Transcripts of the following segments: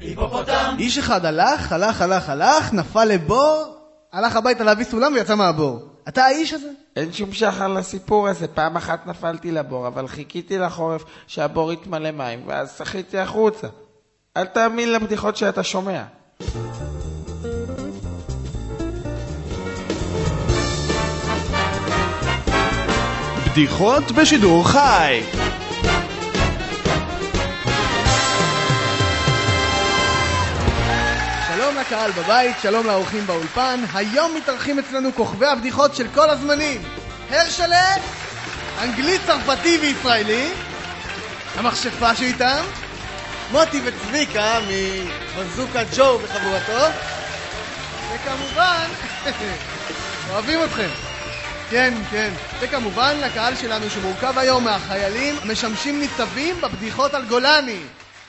היפופוטם! איש אחד הלך, הלך, הלך, הלך, נפל לבור, הלך הביתה להביא סולם ויצא מהבור. אתה האיש הזה? אין שום שחר לסיפור הזה, פעם אחת נפלתי לבור, אבל חיכיתי לחורף שהבור יתמלא מים, ואז שחיתי החוצה. אל תאמין לבדיחות שאתה שומע. בדיחות בשידור חי לקהל בבית, שלום לאורחים באולפן. היום מתארחים אצלנו כוכבי הבדיחות של כל הזמנים. הרשלה, אנגלי, צרפתי וישראלי. המכשפה שאיתם. מוטי וצביקה מבזוקה ג'ו וחבורתו. וכמובן, אוהבים אתכם. כן, כן. וכמובן לקהל שלנו שמורכב היום מהחיילים המשמשים ניצבים בבדיחות על גולני.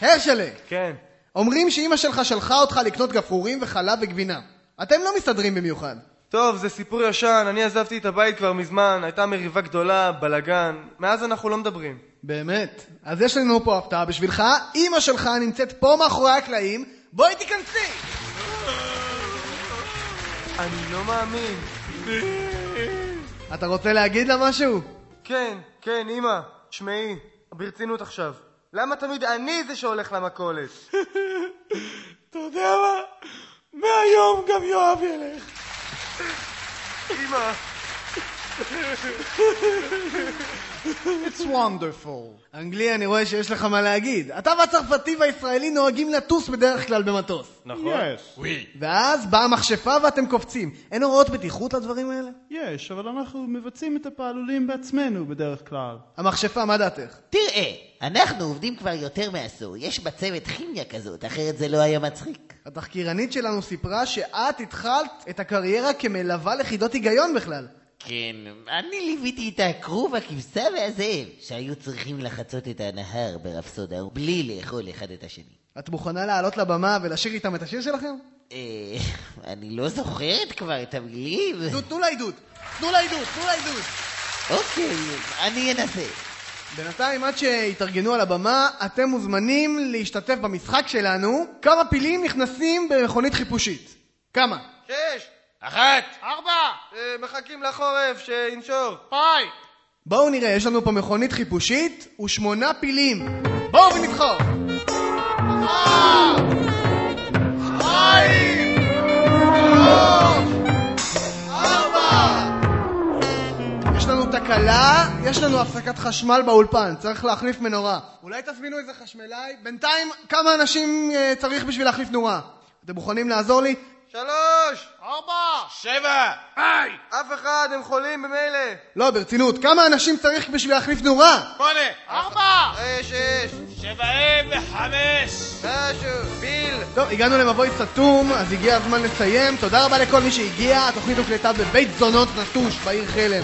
הרשלה. כן. אומרים שאימא שלך שלחה אותך לקנות גפרורים וחלב וגבינה. אתם לא מסתדרים במיוחד. טוב, זה סיפור ישן, אני עזבתי את הבית כבר מזמן, הייתה מריבה גדולה, בלאגן, מאז אנחנו לא מדברים. באמת? אז יש לנו פה הפתעה בשבילך, אימא שלך נמצאת פה מאחורי הקלעים, בואי תיכנסי! אני לא מאמין. אתה רוצה להגיד לה משהו? כן, כן, אמא, שמעי, ברצינות עכשיו. למה תמיד אני זה שהולך למכולת? אתה יודע מה? מהיום גם יואב ילך. אמא, It's wonderful. אנגלי, אני רואה שיש לך מה להגיד. אתה והצרפתי והישראלי נוהגים לטוס בדרך כלל במטוס. נכון. ואז באה המכשפה ואתם קופצים. אין הוראות בטיחות לדברים האלה? יש, אבל אנחנו מבצעים את הפעלולים בעצמנו בדרך כלל. המכשפה, מה דעתך? תראה, אנחנו עובדים כבר יותר מעשור, יש בצוות כימיה כזאת, אחרת זה לא היה מצחיק. התחקירנית שלנו סיפרה שאת התחלת את הקריירה כמלווה לחידות היגיון בכלל. כן, אני ליוויתי את הכרוב, הכבשה והזאב, שהיו צריכים לחצות את הנהר ברפסודה בלי לאכול אחד את השני. את מוכנה לעלות לבמה ולשיר איתם את השיר שלכם? אה, אני לא זוכרת כבר את המילים. תנו- תנו לה עידוד! תנו לה עידוד! תנו לה עידוד! אוקיי, אני אנסה. בינתיים, עד שיתארגנו על הבמה, אתם מוזמנים להשתתף במשחק שלנו. כמה פילים נכנסים במכונית חיפושית? כמה? שש, אחת! ארבע! אה, מחכים לחורף, שינשור. היי! בואו נראה, יש לנו פה מכונית חיפושית ושמונה פילים. בואו ונבחור! אחת! שתיים! תקלה, יש לנו הפסקת חשמל באולפן, צריך להחליף מנורה. אולי תזמינו איזה חשמלאי? בינתיים, כמה אנשים אה, צריך בשביל להחליף נורה? אתם מוכנים לעזור לי? שלוש! ארבע! שבע! היי! אף אחד, הם חולים במילא. לא, ברצינות, כמה אנשים צריך בשביל להחליף נורה? שמונה! ארבע! אה, שש, שבעים וחמש! משהו, ביל. טוב, הגענו למבוי סתום, אז הגיע הזמן לסיים. תודה רבה לכל מי שהגיע. התוכנית הוקלטה בבית זונות נטוש בעיר חלם.